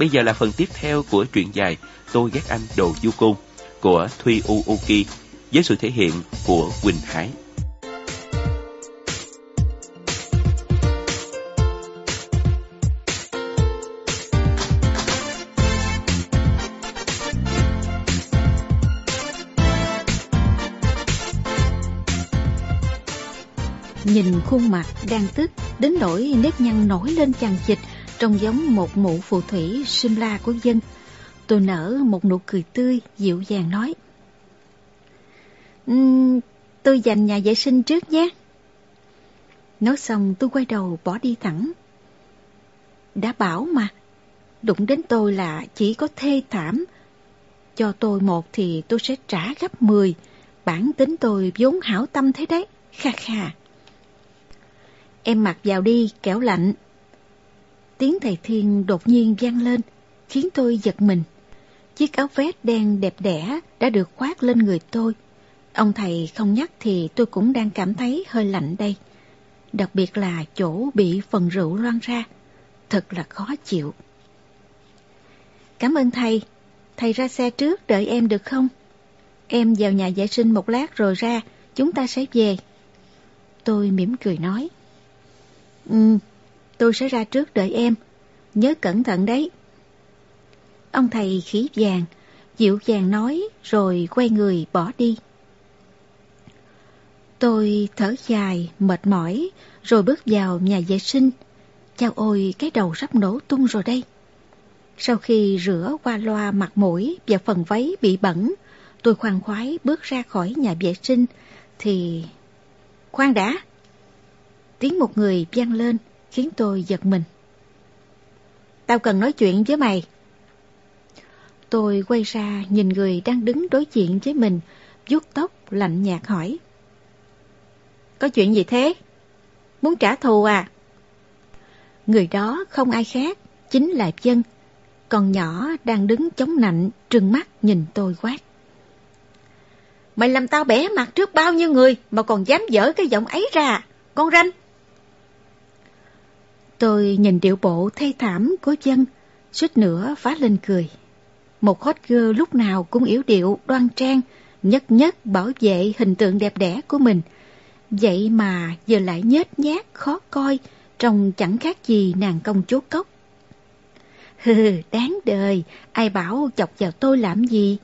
Bây giờ là phần tiếp theo của truyện dài Tôi ghét anh đồ du côn của Thuy Uuki với sự thể hiện của Quỳnh Hải. Nhìn khuôn mặt đang tức, đến nỗi nếp nhăn nổi lên chằng chịch trông giống một mụ phù thủy Simla của dân. Tôi nở một nụ cười tươi, dịu dàng nói. Um, tôi dành nhà vệ sinh trước nhé. Nói xong tôi quay đầu bỏ đi thẳng. Đã bảo mà, đụng đến tôi là chỉ có thê thảm. Cho tôi một thì tôi sẽ trả gấp mười. Bản tính tôi vốn hảo tâm thế đấy, kha kha. Em mặc vào đi, kẻo lạnh. Tiếng thầy Thiên đột nhiên vang lên, khiến tôi giật mình. Chiếc áo vest đen đẹp đẽ đã được khoác lên người tôi. Ông thầy không nhắc thì tôi cũng đang cảm thấy hơi lạnh đây. Đặc biệt là chỗ bị phần rượu loan ra. Thật là khó chịu. Cảm ơn thầy. Thầy ra xe trước đợi em được không? Em vào nhà vệ sinh một lát rồi ra, chúng ta sẽ về. Tôi mỉm cười nói. Ừ, tôi sẽ ra trước đợi em. Nhớ cẩn thận đấy. Ông thầy khí vàng, dịu dàng nói rồi quay người bỏ đi. Tôi thở dài, mệt mỏi, rồi bước vào nhà vệ sinh. Chao ôi, cái đầu sắp nổ tung rồi đây. Sau khi rửa qua loa mặt mũi và phần váy bị bẩn, tôi khoan khoái bước ra khỏi nhà vệ sinh, thì... Khoan đã! Tiếng một người vang lên, khiến tôi giật mình. Tao cần nói chuyện với mày. Tôi quay ra nhìn người đang đứng đối diện với mình, vuốt tóc lạnh nhạt hỏi. Có chuyện gì thế? Muốn trả thù à? Người đó không ai khác, chính là dân. Còn nhỏ đang đứng chống nạnh, trừng mắt nhìn tôi quát. Mày làm tao bẻ mặt trước bao nhiêu người mà còn dám dở cái giọng ấy ra, con ranh. Tôi nhìn điệu bộ thê thảm của dân, suýt nữa phá lên cười. Một hot girl lúc nào cũng yếu điệu, đoan trang, nhất nhất bảo vệ hình tượng đẹp đẽ của mình. Vậy mà giờ lại nhếch nhác, khó coi, trông chẳng khác gì nàng công chúa cốc. Hừ, đáng đời, ai bảo chọc vào tôi làm gì?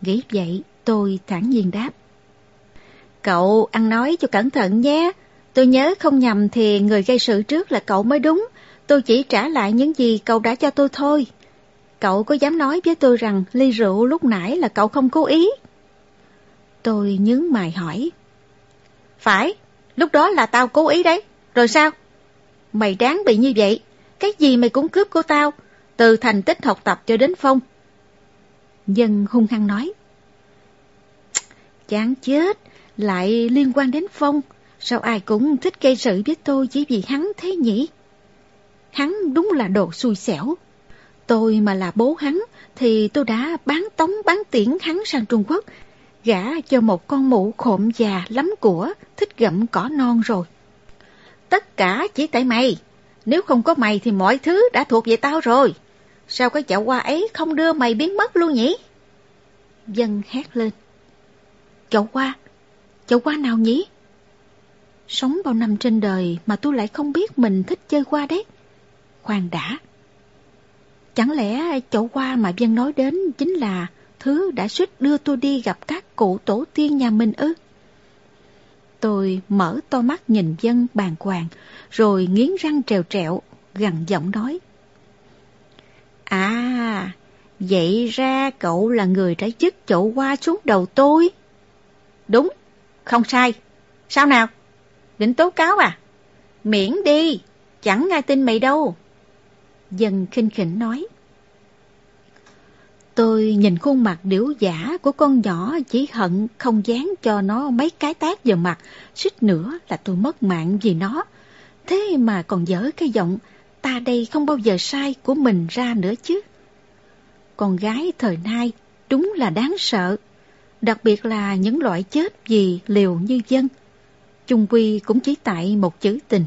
Nghĩ vậy, tôi thản nhiên đáp. Cậu ăn nói cho cẩn thận nhé, Tôi nhớ không nhầm thì người gây sự trước là cậu mới đúng. Tôi chỉ trả lại những gì cậu đã cho tôi thôi. Cậu có dám nói với tôi rằng ly rượu lúc nãy là cậu không cố ý? Tôi nhướng mày hỏi. Phải, lúc đó là tao cố ý đấy. Rồi sao? Mày đáng bị như vậy. Cái gì mày cũng cướp của tao. Từ thành tích học tập cho đến phong. Dân hung hăng nói. Chán chết, lại liên quan đến phong. Sao ai cũng thích gây sự với tôi chỉ vì hắn thế nhỉ? Hắn đúng là đồ xui xẻo. Tôi mà là bố hắn thì tôi đã bán tống bán tiễn hắn sang Trung Quốc, gả cho một con mụ khộm già lắm của, thích gặm cỏ non rồi. Tất cả chỉ tại mày. Nếu không có mày thì mọi thứ đã thuộc về tao rồi. Sao cái chậu hoa ấy không đưa mày biến mất luôn nhỉ? Dân hét lên. Chậu hoa? Chậu hoa nào nhỉ? Sống bao năm trên đời mà tôi lại không biết mình thích chơi hoa đấy. Khoan đã. Chẳng lẽ chỗ hoa mà Vân nói đến chính là thứ đã suýt đưa tôi đi gặp các cụ tổ tiên nhà mình ư? Tôi mở to mắt nhìn Vân bàn hoàng, rồi nghiến răng trèo trẹo, gằn giọng nói. À, vậy ra cậu là người đã dứt chậu hoa xuống đầu tôi. Đúng, không sai. Sao nào? Định tố cáo à? Miễn đi, chẳng ai tin mày đâu. Dân khinh khỉnh nói. Tôi nhìn khuôn mặt điểu giả của con nhỏ chỉ hận không dán cho nó mấy cái tác vào mặt, suýt nữa là tôi mất mạng vì nó. Thế mà còn dở cái giọng, ta đây không bao giờ sai của mình ra nữa chứ. Con gái thời nay đúng là đáng sợ, đặc biệt là những loại chết vì liều như dân chung quy cũng chỉ tại một chữ tình.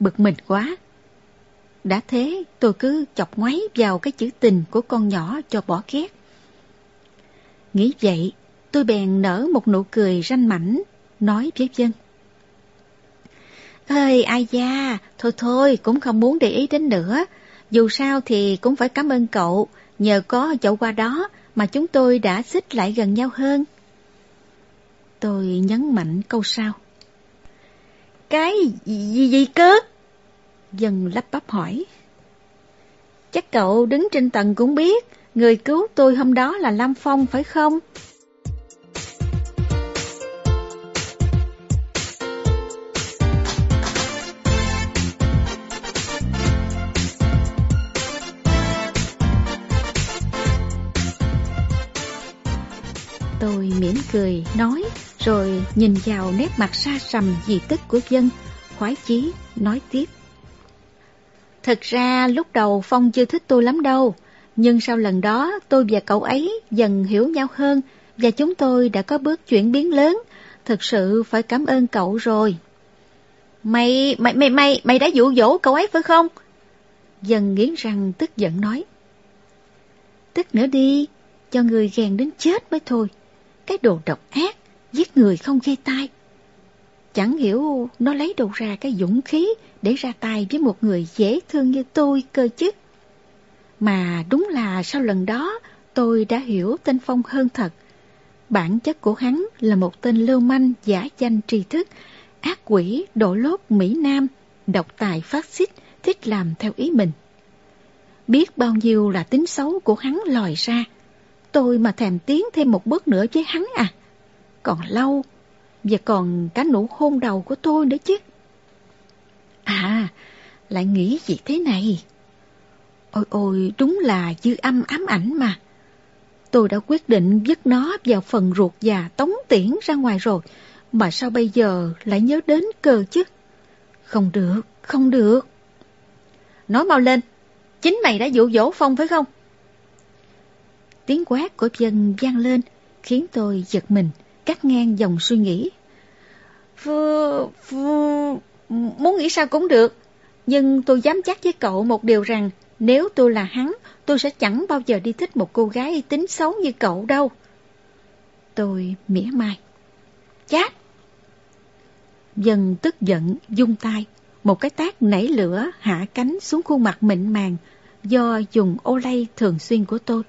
Bực mình quá. Đã thế, tôi cứ chọc ngoáy vào cái chữ tình của con nhỏ cho bỏ ghét. Nghĩ vậy, tôi bèn nở một nụ cười ranh mảnh, nói với dân. Ơi, ai da, thôi thôi, cũng không muốn để ý đến nữa. Dù sao thì cũng phải cảm ơn cậu, nhờ có chậu qua đó mà chúng tôi đã xích lại gần nhau hơn. Tôi nhấn mạnh câu sau. Cái gì gì cơ? Dân lắp bắp hỏi. Chắc cậu đứng trên tầng cũng biết, người cứu tôi hôm đó là Lam Phong phải không? Mỉm cười, nói, rồi nhìn vào nét mặt xa sầm dị tức của dân, khoái chí, nói tiếp. Thật ra lúc đầu Phong chưa thích tôi lắm đâu, nhưng sau lần đó tôi và cậu ấy dần hiểu nhau hơn và chúng tôi đã có bước chuyển biến lớn. Thực sự phải cảm ơn cậu rồi. Mày, mày, mày, mày, mày đã dụ dỗ cậu ấy phải không? Dần nghiến răng tức giận nói. Tức nữa đi, cho người ghen đến chết mới thôi. Cái đồ độc ác, giết người không gây tai. Chẳng hiểu nó lấy đâu ra cái dũng khí để ra tay với một người dễ thương như tôi cơ chứ. Mà đúng là sau lần đó tôi đã hiểu tên Phong hơn thật. Bản chất của hắn là một tên lưu manh giả danh tri thức, ác quỷ, đổ lốt Mỹ Nam, độc tài phát xít, thích làm theo ý mình. Biết bao nhiêu là tính xấu của hắn lòi ra, tôi mà thèm tiến thêm một bước nữa với hắn à. Còn lâu, và còn cả nụ hôn đầu của tôi nữa chứ. À, lại nghĩ gì thế này? Ôi ôi, đúng là dư âm ám ảnh mà. Tôi đã quyết định vứt nó vào phần ruột già tống tiễn ra ngoài rồi, mà sao bây giờ lại nhớ đến cơ chứ? Không được, không được. Nói mau lên, chính mày đã dụ dỗ Phong phải không? Tiếng quát của dân vang lên, khiến tôi giật mình, cắt ngang dòng suy nghĩ. Phu, phu, muốn nghĩ sao cũng được, nhưng tôi dám chắc với cậu một điều rằng nếu tôi là hắn, tôi sẽ chẳng bao giờ đi thích một cô gái tính xấu như cậu đâu. Tôi mỉa mai. Chát! Dần tức giận, dung tay, một cái tác nảy lửa hạ cánh xuống khuôn mặt mịn màng do dùng ô lay thường xuyên của tôi.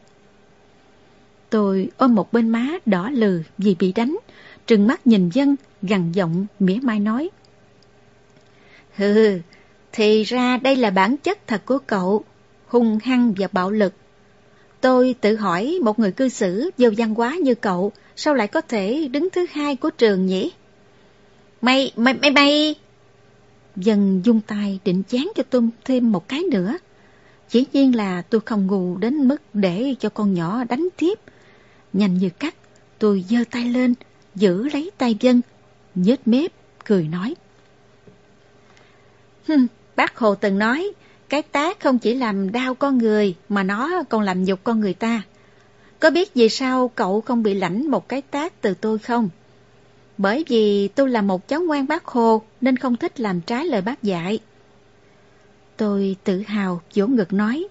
Tôi ôm một bên má đỏ lừ vì bị đánh, trừng mắt nhìn dân, gằn giọng, mỉa mai nói. Hừ, thì ra đây là bản chất thật của cậu, hung hăng và bạo lực. Tôi tự hỏi một người cư xử vô văn hóa như cậu, sao lại có thể đứng thứ hai của trường nhỉ? Mày, mày, mày, mày! Dần dung tay định chán cho tôi thêm một cái nữa. Chỉ nhiên là tôi không ngu đến mức để cho con nhỏ đánh tiếp. Nhanh như cắt, tôi giơ tay lên, giữ lấy tay dân, nhếch mép, cười nói. Hừm, bác Hồ từng nói, cái tác không chỉ làm đau con người mà nó còn làm nhục con người ta. Có biết vì sao cậu không bị lãnh một cái tác từ tôi không? Bởi vì tôi là một cháu ngoan bác Hồ nên không thích làm trái lời bác dạy. Tôi tự hào vỗ ngực nói.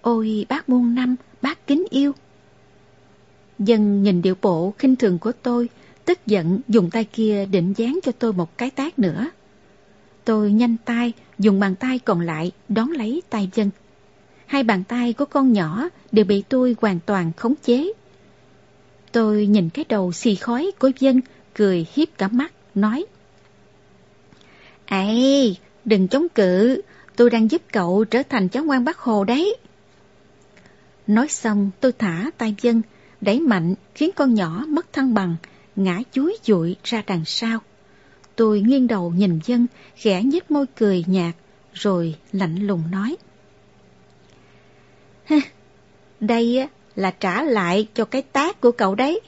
Ôi bác muôn năm, bác kính yêu. Dân nhìn điệu bộ khinh thường của tôi, tức giận dùng tay kia định dán cho tôi một cái tác nữa. Tôi nhanh tay, dùng bàn tay còn lại đón lấy tay dân. Hai bàn tay của con nhỏ đều bị tôi hoàn toàn khống chế. Tôi nhìn cái đầu xì khói của dân, cười hiếp cả mắt, nói. Ê, đừng chống cự, tôi đang giúp cậu trở thành cháu ngoan bác Hồ đấy. Nói xong tôi thả tay dân, đẩy mạnh khiến con nhỏ mất thăng bằng, ngã chuối dụi ra đằng sau. Tôi nghiêng đầu nhìn dân, khẽ nhếch môi cười nhạt, rồi lạnh lùng nói. Đây là trả lại cho cái tác của cậu đấy.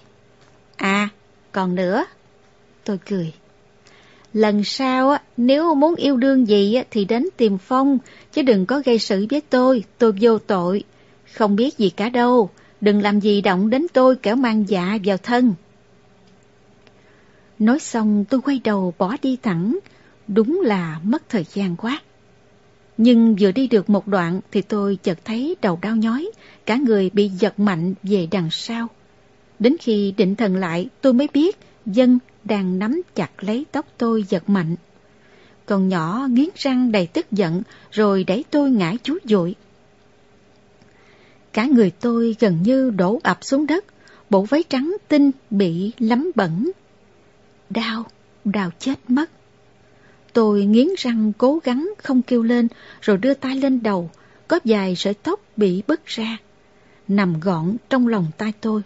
À, còn nữa. Tôi cười. Lần sau nếu muốn yêu đương gì thì đến tìm Phong, chứ đừng có gây sự với tôi, tôi vô tội. Không biết gì cả đâu, đừng làm gì động đến tôi kẻo mang dạ vào thân. Nói xong tôi quay đầu bỏ đi thẳng, đúng là mất thời gian quá. Nhưng vừa đi được một đoạn thì tôi chợt thấy đầu đau nhói, cả người bị giật mạnh về đằng sau. Đến khi định thần lại tôi mới biết dân đang nắm chặt lấy tóc tôi giật mạnh. Còn nhỏ nghiến răng đầy tức giận rồi đẩy tôi ngã chú dội. Cả người tôi gần như đổ ập xuống đất, bộ váy trắng tinh bị lấm bẩn. Đau, đau chết mất. Tôi nghiến răng cố gắng không kêu lên rồi đưa tay lên đầu, có vài sợi tóc bị bứt ra, nằm gọn trong lòng tay tôi.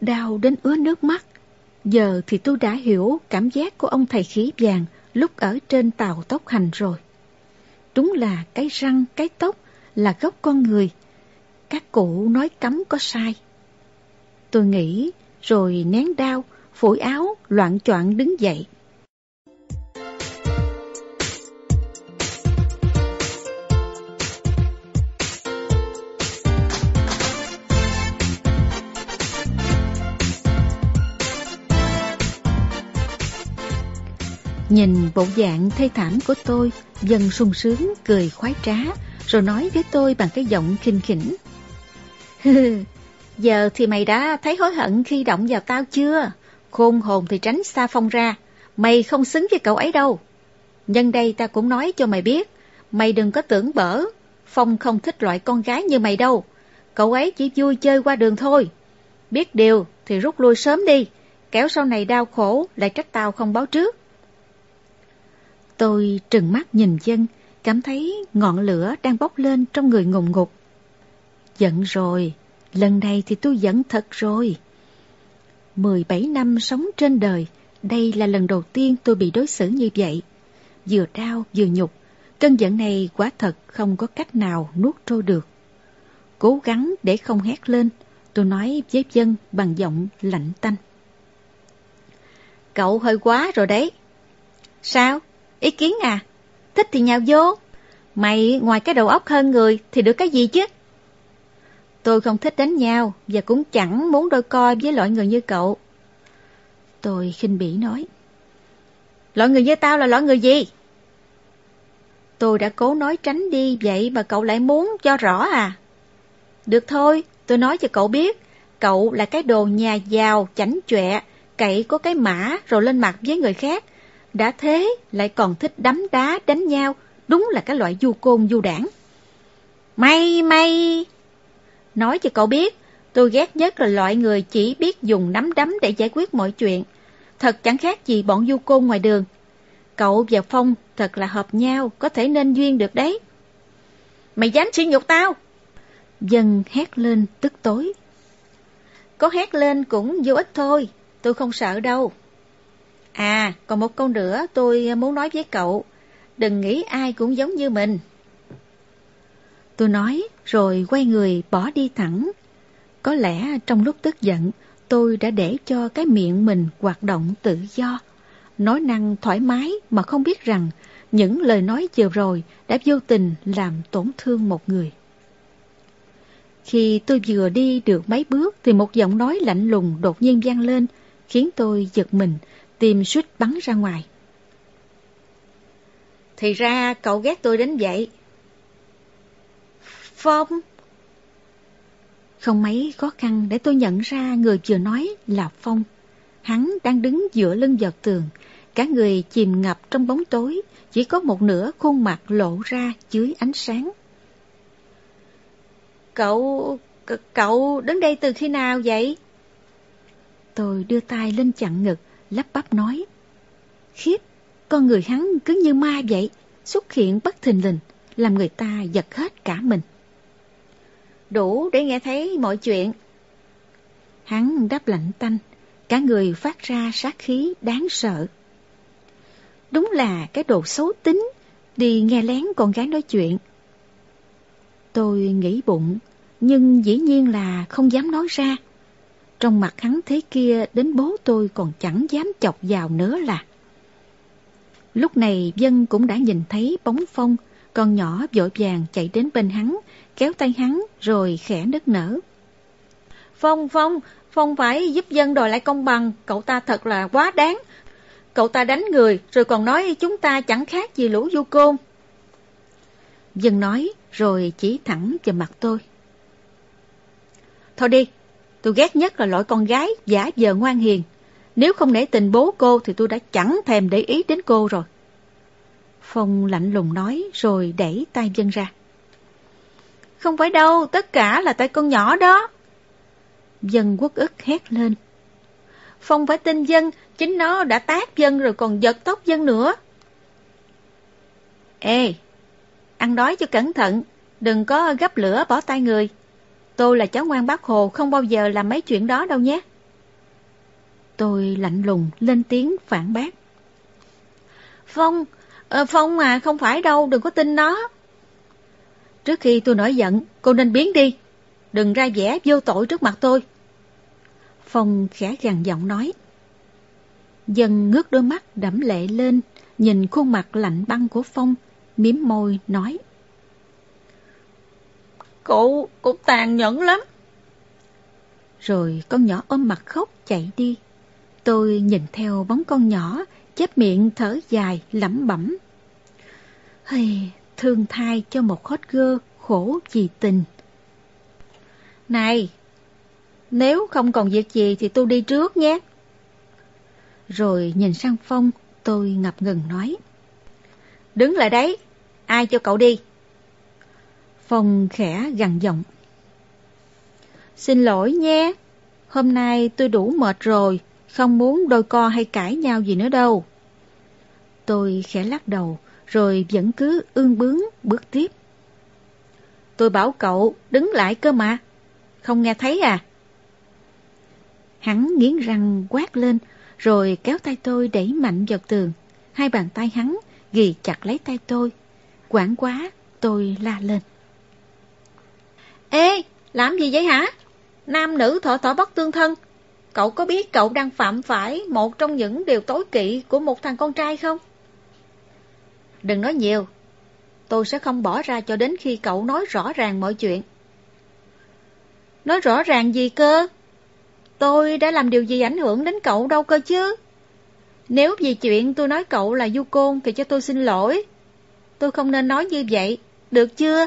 Đau đến ứa nước mắt, giờ thì tôi đã hiểu cảm giác của ông thầy khí vàng lúc ở trên tàu tốc hành rồi. Đúng là cái răng, cái tóc là gốc con người. Các cụ nói cấm có sai. Tôi nghĩ, rồi nén đau, phủi áo, loạn choạng đứng dậy. Nhìn bộ dạng thê thảm của tôi, dần sung sướng, cười khoái trá, rồi nói với tôi bằng cái giọng khinh khỉnh. Giờ thì mày đã thấy hối hận khi động vào tao chưa? Khôn hồn thì tránh xa Phong ra, mày không xứng với cậu ấy đâu. Nhân đây ta cũng nói cho mày biết, mày đừng có tưởng bở, Phong không thích loại con gái như mày đâu. Cậu ấy chỉ vui chơi qua đường thôi. Biết điều thì rút lui sớm đi, kéo sau này đau khổ lại trách tao không báo trước. Tôi trừng mắt nhìn dân, cảm thấy ngọn lửa đang bốc lên trong người ngùng ngục. Giận rồi, lần này thì tôi giận thật rồi. 17 năm sống trên đời, đây là lần đầu tiên tôi bị đối xử như vậy. Vừa đau vừa nhục, cơn giận này quả thật không có cách nào nuốt trôi được. Cố gắng để không hét lên, tôi nói với dân bằng giọng lạnh tanh. Cậu hơi quá rồi đấy. Sao? Ý kiến à? Thích thì nhào vô. Mày ngoài cái đầu óc hơn người thì được cái gì chứ? Tôi không thích đánh nhau và cũng chẳng muốn đôi coi với loại người như cậu. Tôi khinh bỉ nói. Loại người như tao là loại người gì? Tôi đã cố nói tránh đi vậy mà cậu lại muốn cho rõ à? Được thôi, tôi nói cho cậu biết. Cậu là cái đồ nhà giàu, chảnh chọe, cậy có cái mã rồi lên mặt với người khác. Đã thế lại còn thích đấm đá đánh nhau, đúng là cái loại du côn du đảng. May may! Nói cho cậu biết, tôi ghét nhất là loại người chỉ biết dùng nắm đấm để giải quyết mọi chuyện. Thật chẳng khác gì bọn du côn ngoài đường. Cậu và Phong thật là hợp nhau, có thể nên duyên được đấy. Mày dám sỉ nhục tao? Dân hét lên tức tối. Có hét lên cũng vô ích thôi, tôi không sợ đâu. À, còn một câu nữa tôi muốn nói với cậu. Đừng nghĩ ai cũng giống như mình. Tôi nói rồi quay người bỏ đi thẳng. Có lẽ trong lúc tức giận, tôi đã để cho cái miệng mình hoạt động tự do. Nói năng thoải mái mà không biết rằng những lời nói vừa rồi đã vô tình làm tổn thương một người. Khi tôi vừa đi được mấy bước thì một giọng nói lạnh lùng đột nhiên vang lên, khiến tôi giật mình, tim suýt bắn ra ngoài. Thì ra cậu ghét tôi đến vậy. Phong! Không mấy khó khăn để tôi nhận ra người vừa nói là Phong. Hắn đang đứng giữa lưng giọt tường, cả người chìm ngập trong bóng tối, chỉ có một nửa khuôn mặt lộ ra dưới ánh sáng. Cậu... cậu đến đây từ khi nào vậy? Tôi đưa tay lên chặn ngực, lắp bắp nói. Khiếp, con người hắn cứ như ma vậy, xuất hiện bất thình lình, làm người ta giật hết cả mình. Đủ để nghe thấy mọi chuyện. Hắn đáp lạnh tanh, cả người phát ra sát khí đáng sợ. Đúng là cái đồ xấu tính, đi nghe lén con gái nói chuyện. Tôi nghĩ bụng, nhưng dĩ nhiên là không dám nói ra. Trong mặt hắn thế kia đến bố tôi còn chẳng dám chọc vào nữa là. Lúc này dân cũng đã nhìn thấy bóng phong, con nhỏ vội vàng chạy đến bên hắn, kéo tay hắn rồi khẽ nức nở. Phong, Phong, Phong phải giúp dân đòi lại công bằng, cậu ta thật là quá đáng. Cậu ta đánh người rồi còn nói chúng ta chẳng khác gì lũ du côn. Dân nói rồi chỉ thẳng vào mặt tôi. Thôi đi, tôi ghét nhất là loại con gái giả vờ ngoan hiền. Nếu không nể tình bố cô thì tôi đã chẳng thèm để ý đến cô rồi. Phong lạnh lùng nói rồi đẩy tay dân ra. Không phải đâu, tất cả là tay con nhỏ đó. Dân quốc ức hét lên. Phong phải tin dân, chính nó đã tác dân rồi còn giật tóc dân nữa. Ê, ăn đói cho cẩn thận, đừng có gấp lửa bỏ tay người. Tôi là cháu ngoan bác Hồ, không bao giờ làm mấy chuyện đó đâu nhé. Tôi lạnh lùng lên tiếng phản bác. Phong, à, Phong à, không phải đâu, đừng có tin nó. Trước khi tôi nổi giận, cô nên biến đi. Đừng ra vẻ vô tội trước mặt tôi. Phong khẽ gằn giọng nói. Dân ngước đôi mắt đẫm lệ lên, nhìn khuôn mặt lạnh băng của Phong, miếm môi nói. Cậu cũng tàn nhẫn lắm. Rồi con nhỏ ôm mặt khóc chạy đi. Tôi nhìn theo bóng con nhỏ, chép miệng thở dài, lẩm bẩm. Hây, thương thai cho một hot girl khổ vì tình. Này, nếu không còn việc gì thì tôi đi trước nhé. Rồi nhìn sang Phong, tôi ngập ngừng nói. Đứng lại đấy, ai cho cậu đi? Phong khẽ gằn giọng. Xin lỗi nhé, hôm nay tôi đủ mệt rồi, không muốn đôi co hay cãi nhau gì nữa đâu. Tôi khẽ lắc đầu, rồi vẫn cứ ương bướng bước tiếp. Tôi bảo cậu đứng lại cơ mà, không nghe thấy à? Hắn nghiến răng quát lên, rồi kéo tay tôi đẩy mạnh vào tường. Hai bàn tay hắn ghi chặt lấy tay tôi. Quảng quá, tôi la lên. Ê, làm gì vậy hả? Nam nữ thọ thọ bất tương thân. Cậu có biết cậu đang phạm phải một trong những điều tối kỵ của một thằng con trai không? Đừng nói nhiều. Tôi sẽ không bỏ ra cho đến khi cậu nói rõ ràng mọi chuyện. Nói rõ ràng gì cơ? Tôi đã làm điều gì ảnh hưởng đến cậu đâu cơ chứ? Nếu vì chuyện tôi nói cậu là du côn thì cho tôi xin lỗi. Tôi không nên nói như vậy, được chưa?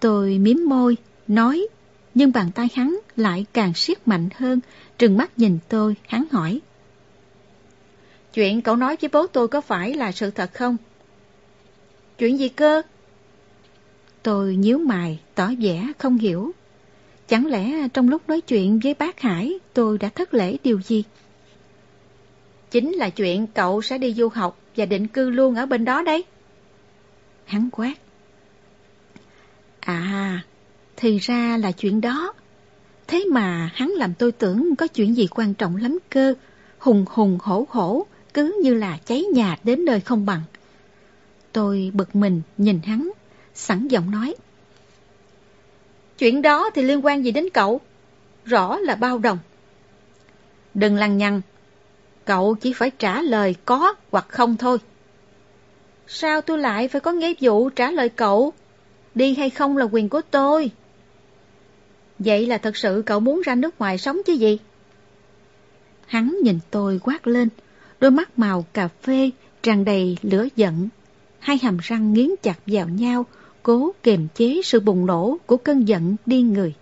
Tôi miếm môi, nói, nhưng bàn tay hắn lại càng siết mạnh hơn, trừng mắt nhìn tôi, hắn hỏi. Chuyện cậu nói với bố tôi có phải là sự thật không? Chuyện gì cơ? Tôi nhíu mày, tỏ vẻ không hiểu. Chẳng lẽ trong lúc nói chuyện với bác Hải tôi đã thất lễ điều gì? Chính là chuyện cậu sẽ đi du học và định cư luôn ở bên đó đấy. Hắn quát. À, thì ra là chuyện đó. Thế mà hắn làm tôi tưởng có chuyện gì quan trọng lắm cơ, hùng hùng hổ hổ, cứ như là cháy nhà đến nơi không bằng. Tôi bực mình nhìn hắn, sẵn giọng nói. Chuyện đó thì liên quan gì đến cậu? Rõ là bao đồng. Đừng lăng nhăng, cậu chỉ phải trả lời có hoặc không thôi. Sao tôi lại phải có nghĩa vụ trả lời cậu? Đi hay không là quyền của tôi. Vậy là thật sự cậu muốn ra nước ngoài sống chứ gì? Hắn nhìn tôi quát lên, đôi mắt màu cà phê tràn đầy lửa giận. Hai hàm răng nghiến chặt vào nhau, cố kiềm chế sự bùng nổ của cơn giận điên người.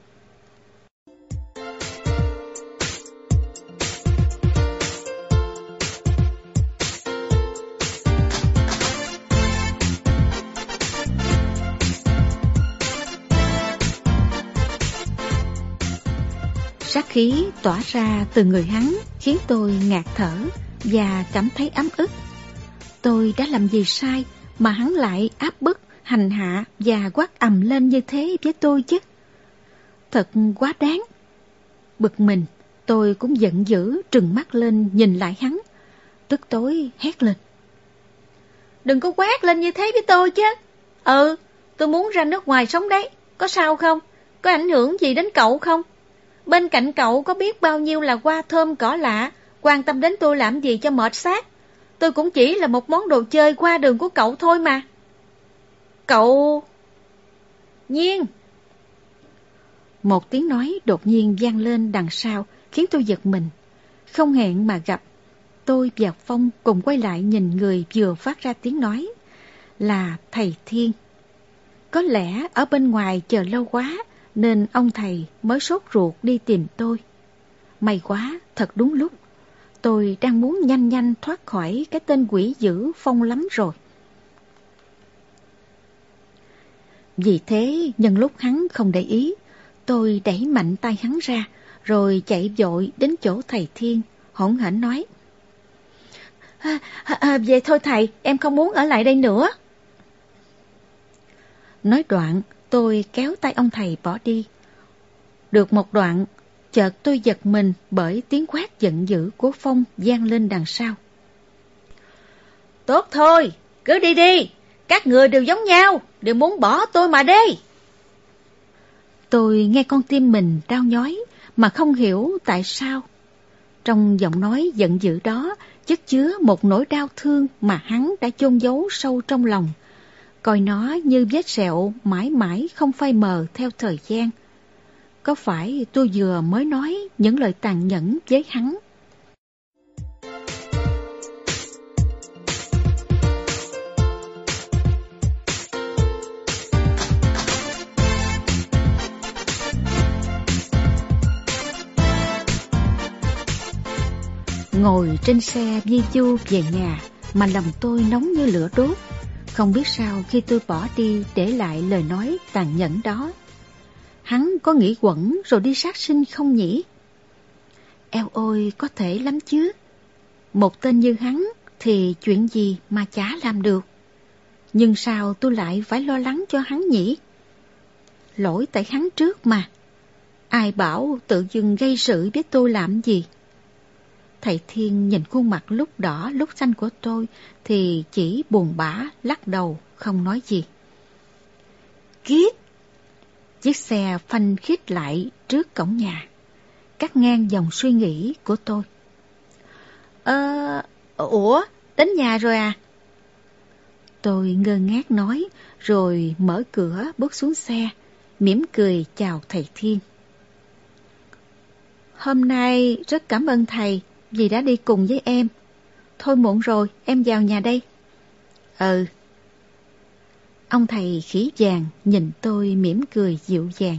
Sát khí tỏa ra từ người hắn khiến tôi ngạt thở và cảm thấy ấm ức. Tôi đã làm gì sai mà hắn lại áp bức, hành hạ và quát ầm lên như thế với tôi chứ? Thật quá đáng. Bực mình, tôi cũng giận dữ trừng mắt lên nhìn lại hắn. Tức tối hét lên. Đừng có quát lên như thế với tôi chứ. Ừ, tôi muốn ra nước ngoài sống đấy. Có sao không? Có ảnh hưởng gì đến cậu không? Bên cạnh cậu có biết bao nhiêu là hoa thơm cỏ lạ, quan tâm đến tôi làm gì cho mệt xác. Tôi cũng chỉ là một món đồ chơi qua đường của cậu thôi mà. Cậu... Nhiên! Một tiếng nói đột nhiên vang lên đằng sau khiến tôi giật mình. Không hẹn mà gặp, tôi và Phong cùng quay lại nhìn người vừa phát ra tiếng nói. là thầy Thiên. Có lẽ ở bên ngoài chờ lâu quá nên ông thầy mới sốt ruột đi tìm tôi. May quá, thật đúng lúc. Tôi đang muốn nhanh nhanh thoát khỏi cái tên quỷ dữ phong lắm rồi. Vì thế, nhân lúc hắn không để ý, tôi đẩy mạnh tay hắn ra, rồi chạy vội đến chỗ thầy Thiên, hỗn hển nói. À, à, à về thôi thầy, em không muốn ở lại đây nữa. Nói đoạn, tôi kéo tay ông thầy bỏ đi. Được một đoạn, chợt tôi giật mình bởi tiếng quát giận dữ của Phong gian lên đằng sau. Tốt thôi, cứ đi đi, các người đều giống nhau, đều muốn bỏ tôi mà đi. Tôi nghe con tim mình đau nhói mà không hiểu tại sao. Trong giọng nói giận dữ đó chất chứa một nỗi đau thương mà hắn đã chôn giấu sâu trong lòng. Coi nó như vết sẹo mãi mãi không phai mờ theo thời gian. Có phải tôi vừa mới nói những lời tàn nhẫn với hắn Ngồi trên xe di chu về nhà mà lòng tôi nóng như lửa đốt. Không biết sao khi tôi bỏ đi để lại lời nói tàn nhẫn đó. Hắn có nghĩ quẩn rồi đi sát sinh không nhỉ? Eo ôi có thể lắm chứ. Một tên như hắn thì chuyện gì mà chả làm được. Nhưng sao tôi lại phải lo lắng cho hắn nhỉ? Lỗi tại hắn trước mà. Ai bảo tự dưng gây sự với tôi làm gì? Thầy Thiên nhìn khuôn mặt lúc đỏ, lúc xanh của tôi thì chỉ buồn bã, lắc đầu, không nói gì. Kiết! Chiếc xe phanh khít lại trước cổng nhà, cắt ngang dòng suy nghĩ của tôi. Ờ, ủa, đến nhà rồi à? Tôi ngơ ngác nói rồi mở cửa bước xuống xe, mỉm cười chào thầy Thiên. Hôm nay rất cảm ơn thầy vì đã đi cùng với em. Thôi muộn rồi, em vào nhà đây. Ừ. Ông thầy khí vàng nhìn tôi mỉm cười dịu dàng.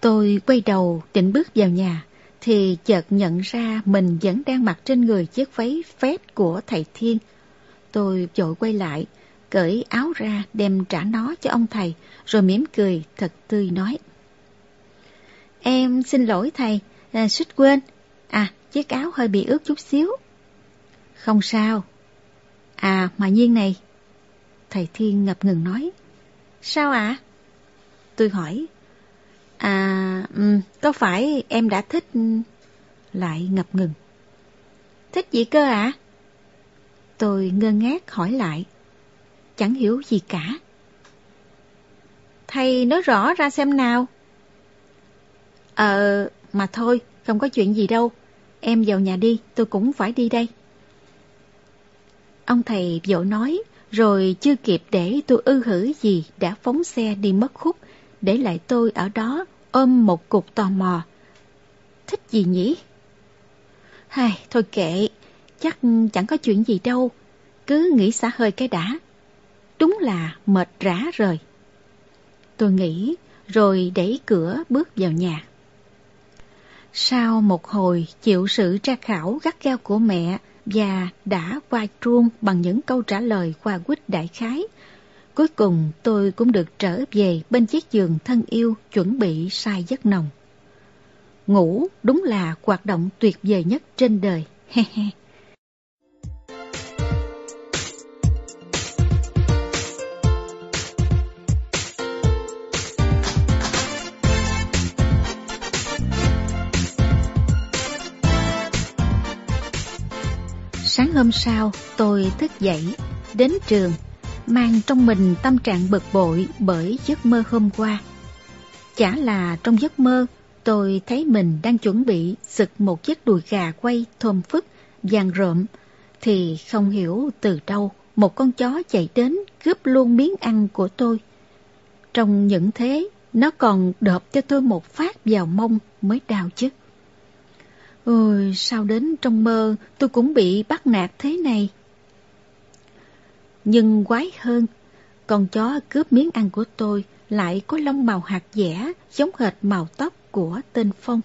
Tôi quay đầu định bước vào nhà thì chợt nhận ra mình vẫn đang mặc trên người chiếc váy phét của thầy Thiên. Tôi vội quay lại, cởi áo ra đem trả nó cho ông thầy rồi mỉm cười thật tươi nói. Em xin lỗi thầy, à, suýt quên, À, chiếc áo hơi bị ướt chút xíu. Không sao. À, mà Nhiên này. Thầy Thiên ngập ngừng nói. Sao ạ? À? Tôi hỏi. À, có phải em đã thích... Lại ngập ngừng. Thích gì cơ ạ? À? Tôi ngơ ngác hỏi lại. Chẳng hiểu gì cả. Thầy nói rõ ra xem nào. Ờ, mà thôi, không có chuyện gì đâu. Em vào nhà đi, tôi cũng phải đi đây. Ông thầy vội nói, rồi chưa kịp để tôi ư hử gì đã phóng xe đi mất khúc, để lại tôi ở đó ôm một cục tò mò. Thích gì nhỉ? hay thôi kệ, chắc chẳng có chuyện gì đâu, cứ nghĩ xả hơi cái đã. Đúng là mệt rã rời. Tôi nghĩ, rồi đẩy cửa bước vào nhà. Sau một hồi chịu sự tra khảo gắt gao của mẹ và đã qua truông bằng những câu trả lời qua quýt đại khái, cuối cùng tôi cũng được trở về bên chiếc giường thân yêu chuẩn bị sai giấc nồng. Ngủ đúng là hoạt động tuyệt vời nhất trên đời. He he. Hôm sau, tôi thức dậy, đến trường, mang trong mình tâm trạng bực bội bởi giấc mơ hôm qua. Chả là trong giấc mơ, tôi thấy mình đang chuẩn bị sực một chiếc đùi gà quay thơm phức, vàng rộm, thì không hiểu từ đâu một con chó chạy đến cướp luôn miếng ăn của tôi. Trong những thế, nó còn đợp cho tôi một phát vào mông mới đau chứ. Ôi, sao đến trong mơ tôi cũng bị bắt nạt thế này? Nhưng quái hơn, con chó cướp miếng ăn của tôi lại có lông màu hạt dẻ giống hệt màu tóc của tên Phong.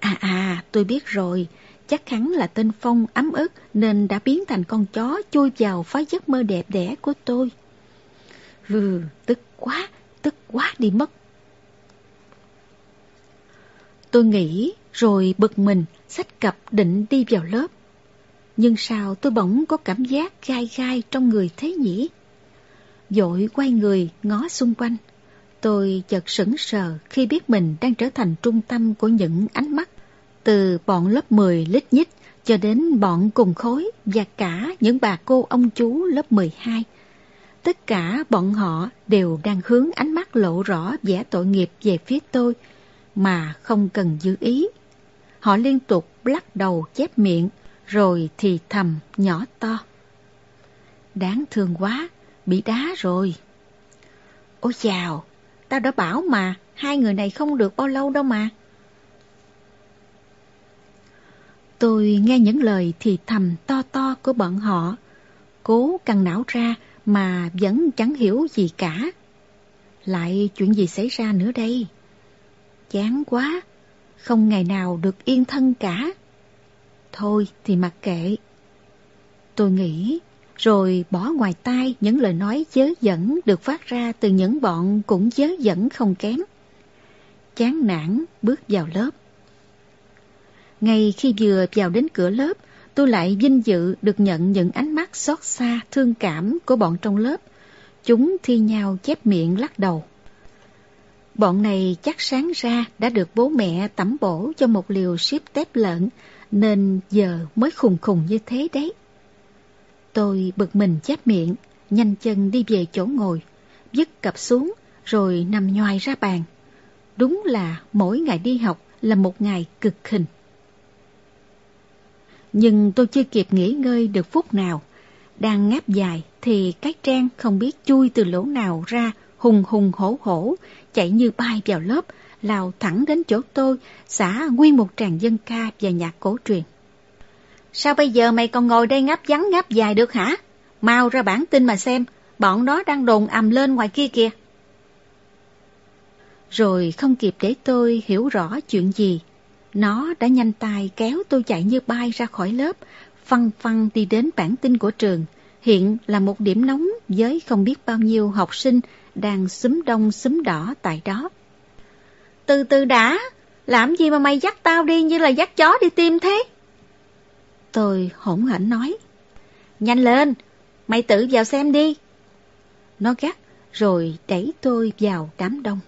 À à, tôi biết rồi, chắc hắn là tên Phong ấm ức nên đã biến thành con chó chui vào phá giấc mơ đẹp đẽ của tôi. Rừ, tức quá, tức quá đi mất. Tôi nghĩ rồi bực mình, sách cặp định đi vào lớp. Nhưng sao tôi bỗng có cảm giác gai gai trong người thế nhỉ? Dội quay người ngó xung quanh. Tôi chợt sững sờ khi biết mình đang trở thành trung tâm của những ánh mắt từ bọn lớp 10 lít nhít cho đến bọn cùng khối và cả những bà cô ông chú lớp 12. Tất cả bọn họ đều đang hướng ánh mắt lộ rõ vẻ tội nghiệp về phía tôi mà không cần giữ ý. Họ liên tục lắc đầu chép miệng rồi thì thầm nhỏ to. Đáng thương quá, bị đá rồi. Ôi chào, tao đã bảo mà, hai người này không được bao lâu đâu mà. Tôi nghe những lời thì thầm to to của bọn họ, cố căng não ra mà vẫn chẳng hiểu gì cả. Lại chuyện gì xảy ra nữa đây? Chán quá, không ngày nào được yên thân cả. Thôi thì mặc kệ. Tôi nghĩ, rồi bỏ ngoài tai những lời nói chớ dẫn được phát ra từ những bọn cũng chớ dẫn không kém. Chán nản bước vào lớp. Ngay khi vừa vào đến cửa lớp, tôi lại vinh dự được nhận những ánh mắt xót xa, thương cảm của bọn trong lớp. Chúng thi nhau chép miệng lắc đầu. Bọn này chắc sáng ra đã được bố mẹ tẩm bổ cho một liều ship tép lợn, nên giờ mới khùng khùng như thế đấy. Tôi bực mình chép miệng, nhanh chân đi về chỗ ngồi, dứt cặp xuống, rồi nằm nhoài ra bàn. Đúng là mỗi ngày đi học là một ngày cực hình. Nhưng tôi chưa kịp nghỉ ngơi được phút nào. Đang ngáp dài thì cái trang không biết chui từ lỗ nào ra hùng hùng hổ hổ, chạy như bay vào lớp, lao thẳng đến chỗ tôi, xả nguyên một tràng dân ca và nhạc cổ truyền. Sao bây giờ mày còn ngồi đây ngáp vắng ngáp dài được hả? Mau ra bản tin mà xem, bọn nó đang đồn ầm lên ngoài kia kìa. Rồi không kịp để tôi hiểu rõ chuyện gì, nó đã nhanh tay kéo tôi chạy như bay ra khỏi lớp, phăng phăng đi đến bản tin của trường. Hiện là một điểm nóng với không biết bao nhiêu học sinh đang xúm đông xúm đỏ tại đó. Từ từ đã, làm gì mà mày dắt tao đi như là dắt chó đi tìm thế? Tôi hỗn hển nói. Nhanh lên, mày tự vào xem đi. Nó gắt rồi đẩy tôi vào đám đông.